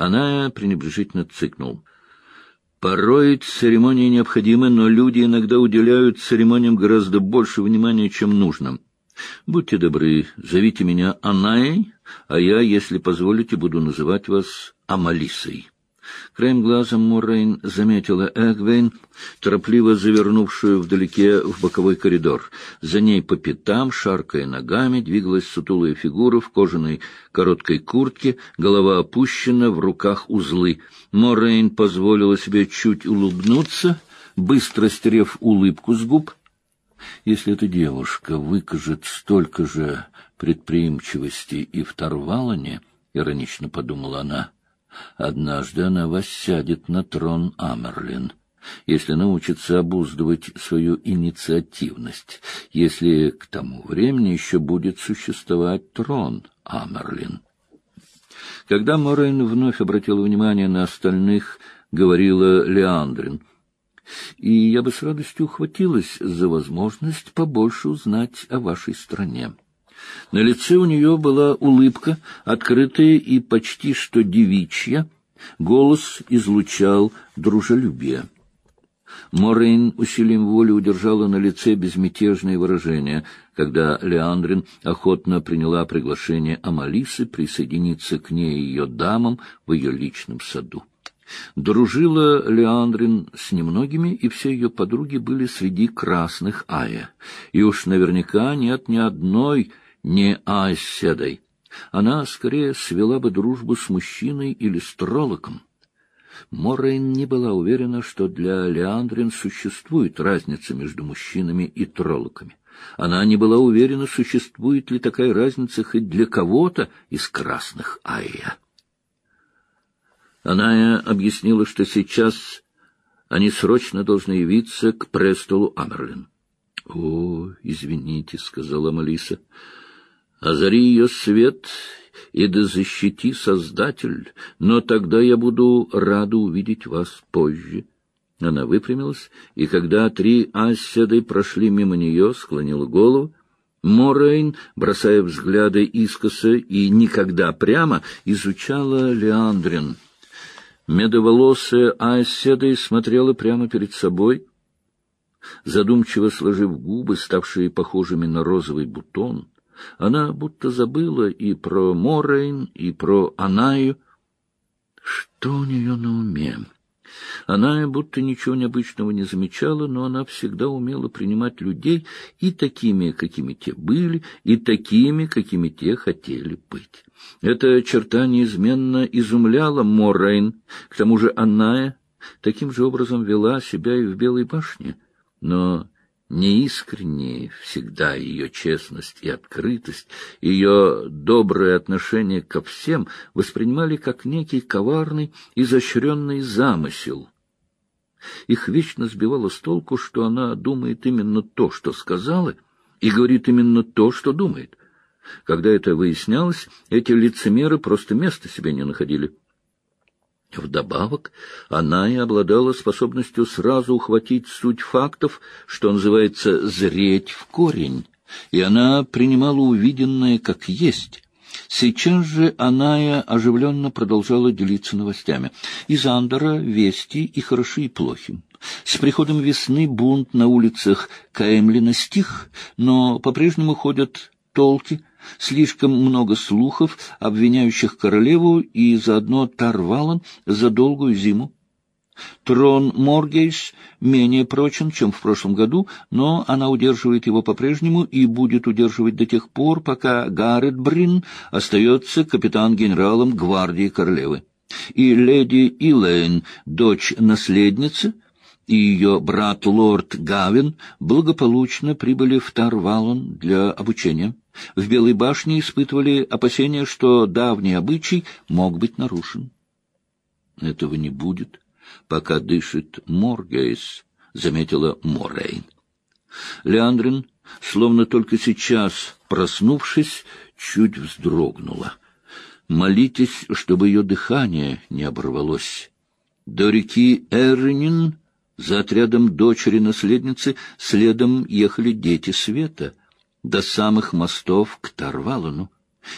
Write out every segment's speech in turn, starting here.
Она пренебрежительно цыкнул. Порой церемонии необходимы, но люди иногда уделяют церемониям гораздо больше внимания, чем нужно. Будьте добры, зовите меня Анаей, а я, если позволите, буду называть вас Амалисой. Краем глаза Моррейн заметила Эгвейн, торопливо завернувшую вдалеке в боковой коридор. За ней по пятам, шаркая ногами, двигалась сутулая фигура в кожаной короткой куртке, голова опущена, в руках узлы. Моррейн позволила себе чуть улыбнуться, быстро стерев улыбку с губ. Если эта девушка выкажет столько же предприимчивости и в Тарвалане, — иронично подумала она, — Однажды она воссядет на трон Амерлин, если научится обуздывать свою инициативность, если к тому времени еще будет существовать трон Амерлин. Когда Морейн вновь обратила внимание на остальных, говорила Леандрин, и я бы с радостью ухватилась за возможность побольше узнать о вашей стране. На лице у нее была улыбка, открытая и почти что девичья. Голос излучал дружелюбие. Морейн усилием воли удержала на лице безмятежное выражение, когда Леандрин охотно приняла приглашение Амалисы присоединиться к ней и ее дамам в ее личном саду. Дружила Леандрин с немногими, и все ее подруги были среди красных Ая. И уж наверняка нет ни одной не оседой. Она скорее свела бы дружбу с мужчиной или с троллоком. Морейн не была уверена, что для Леандрин существует разница между мужчинами и троллоками. Она не была уверена, существует ли такая разница хоть для кого-то из красных Айя. Она объяснила, что сейчас они срочно должны явиться к престолу Амерлин. — О, извините, — сказала Малиса, — Озари ее свет, и да защити Создатель, но тогда я буду рада увидеть вас позже. Она выпрямилась, и когда три аседы прошли мимо нее, склонила голову. Морейн, бросая взгляды искоса и никогда прямо, изучала Леандрин. Медоволосая Аседой смотрела прямо перед собой, задумчиво сложив губы, ставшие похожими на розовый бутон. Она будто забыла и про Морейн, и про Анаю. Что у нее на уме? Она будто ничего необычного не замечала, но она всегда умела принимать людей и такими, какими те были, и такими, какими те хотели быть. Эта черта неизменно изумляла Морейн. К тому же Анная таким же образом вела себя и в Белой башне. Но неискренние всегда ее честность и открытость, ее доброе отношение ко всем воспринимали как некий коварный, изощренный замысел. Их вечно сбивало с толку, что она думает именно то, что сказала, и говорит именно то, что думает. Когда это выяснялось, эти лицемеры просто места себе не находили. Вдобавок, она и обладала способностью сразу ухватить суть фактов, что называется «зреть в корень», и она принимала увиденное как есть. Сейчас же Аная оживленно продолжала делиться новостями. Из Андора вести и хороши, и плохи. С приходом весны бунт на улицах Каэмлина стих, но по-прежнему ходят толки — Слишком много слухов, обвиняющих королеву и заодно Тарвалан за долгую зиму. Трон Моргейс менее прочен, чем в прошлом году, но она удерживает его по-прежнему и будет удерживать до тех пор, пока Гаррет Брин остается капитан-генералом гвардии королевы. И леди Илэйн, дочь наследницы, и ее брат лорд Гавин благополучно прибыли в Тарвалан для обучения. В Белой башне испытывали опасения, что давний обычай мог быть нарушен. Этого не будет, пока дышит Моргейс, — заметила Морейн. Леандрин, словно только сейчас проснувшись, чуть вздрогнула. Молитесь, чтобы ее дыхание не оборвалось. До реки Эрнин за отрядом дочери-наследницы следом ехали дети света — до самых мостов к Тарвалану.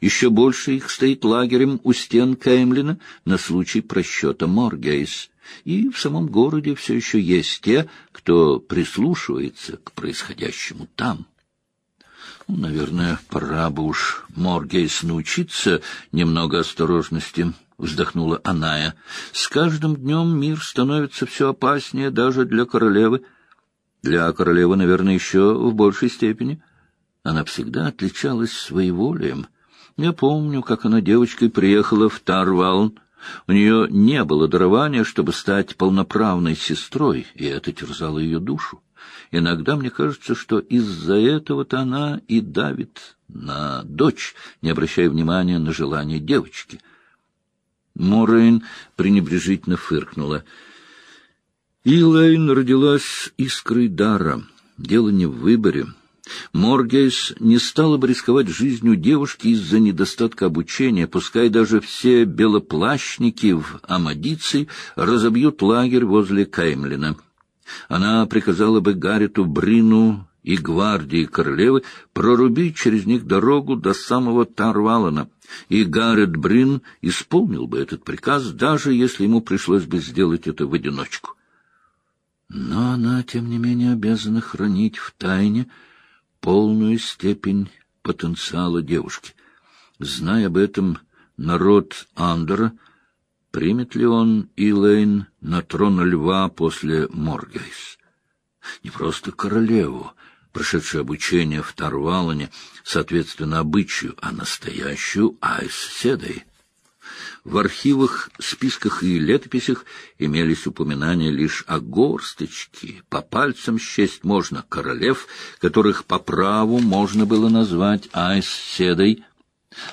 Еще больше их стоит лагерем у стен Кеймлина на случай просчета Моргейс. И в самом городе все еще есть те, кто прислушивается к происходящему там. Ну, наверное, пора бы уж Моргейс научиться немного осторожности, — вздохнула Аная. С каждым днем мир становится все опаснее даже для королевы. Для королевы, наверное, еще в большей степени. Она всегда отличалась своеволием. Я помню, как она девочкой приехала в Тарвалн. У нее не было дарования, чтобы стать полноправной сестрой, и это терзало ее душу. Иногда мне кажется, что из-за этого-то она и давит на дочь, не обращая внимания на желание девочки. Морейн пренебрежительно фыркнула. Илайн родилась искрой дара. Дело не в выборе. Моргейс не стала бы рисковать жизнью девушки из-за недостатка обучения, пускай даже все белоплащники в Амадиции разобьют лагерь возле Каймлина. Она приказала бы Гарриту Брину и гвардии королевы прорубить через них дорогу до самого Тарвалана, и Гаррет Брин исполнил бы этот приказ, даже если ему пришлось бы сделать это в одиночку. Но она, тем не менее, обязана хранить в тайне полную степень потенциала девушки. Зная об этом народ Андера, примет ли он Илэйн на трон льва после Моргейс? Не просто королеву, прошедшую обучение в Тарвалане, соответственно, обычаю, а настоящую Айс Седой. В архивах, списках и летописях имелись упоминания лишь о горсточке, по пальцам счесть можно королев, которых по праву можно было назвать Айс Седой,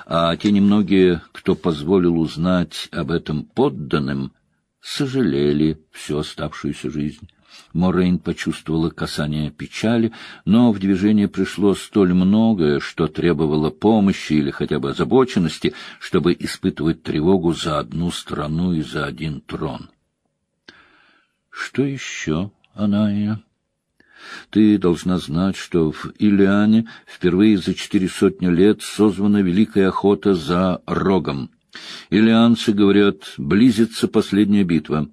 а те немногие, кто позволил узнать об этом подданным, сожалели всю оставшуюся жизнь. Морейн почувствовала касание печали, но в движение пришло столь многое, что требовало помощи или хотя бы озабоченности, чтобы испытывать тревогу за одну страну и за один трон. Что еще, Аная? Ты должна знать, что в Илиане впервые за четыре сотни лет созвана великая охота за рогом. Илианцы говорят, близится последняя битва.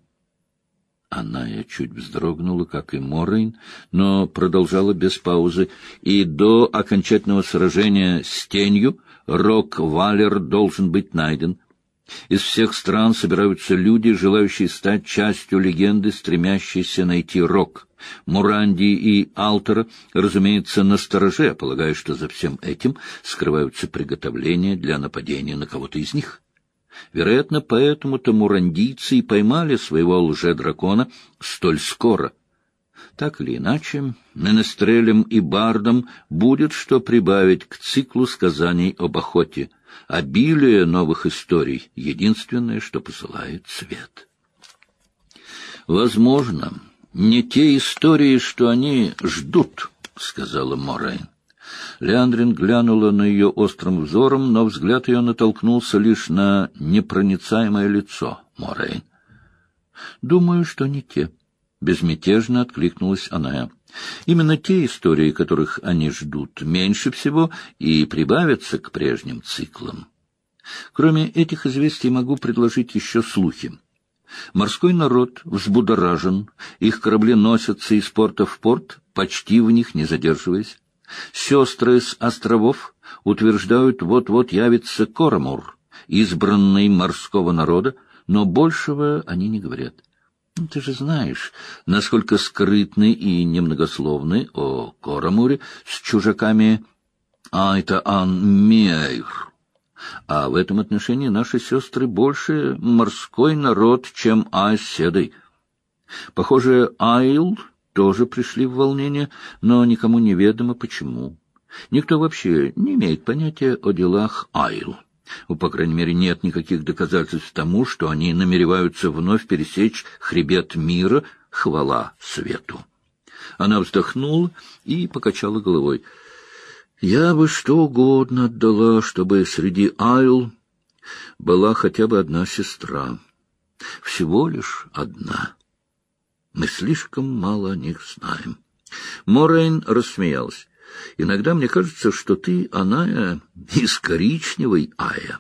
Она я чуть вздрогнула, как и Моррейн, но продолжала без паузы, и до окончательного сражения с тенью Рок-Валер должен быть найден. Из всех стран собираются люди, желающие стать частью легенды, стремящиеся найти Рок. Муранди и Алтера, разумеется, настороже, полагая, что за всем этим скрываются приготовления для нападения на кого-то из них. Вероятно, поэтому-то мурандийцы и поймали своего лже-дракона столь скоро. Так или иначе, менестрелям и бардам будет что прибавить к циклу сказаний об охоте. Обилие новых историй — единственное, что посылает свет. Возможно, не те истории, что они ждут, — сказала Морейн. Леандрин глянула на ее острым взором, но взгляд ее натолкнулся лишь на непроницаемое лицо Морейн. — Думаю, что не те. Безмятежно откликнулась она. Именно те истории, которых они ждут, меньше всего и прибавятся к прежним циклам. Кроме этих известий могу предложить еще слухи. Морской народ взбудоражен, их корабли носятся из порта в порт, почти в них не задерживаясь. Сестры с островов утверждают, вот-вот явится Корамур, избранный морского народа, но большего они не говорят. Ну, ты же знаешь, насколько скрытны и немногословны о Корамуре с чужаками Айта-Ан-Мейр. А в этом отношении наши сестры больше морской народ, чем Айседой. Похоже, Айл тоже пришли в волнение, но никому не ведомо почему. Никто вообще не имеет понятия о делах Айл. По крайней мере, нет никаких доказательств тому, что они намереваются вновь пересечь хребет мира, хвала свету. Она вздохнула и покачала головой. «Я бы что угодно отдала, чтобы среди Айл была хотя бы одна сестра. Всего лишь одна». Мы слишком мало о них знаем. Морейн рассмеялась. Иногда мне кажется, что ты, Аная, из коричневой Ая.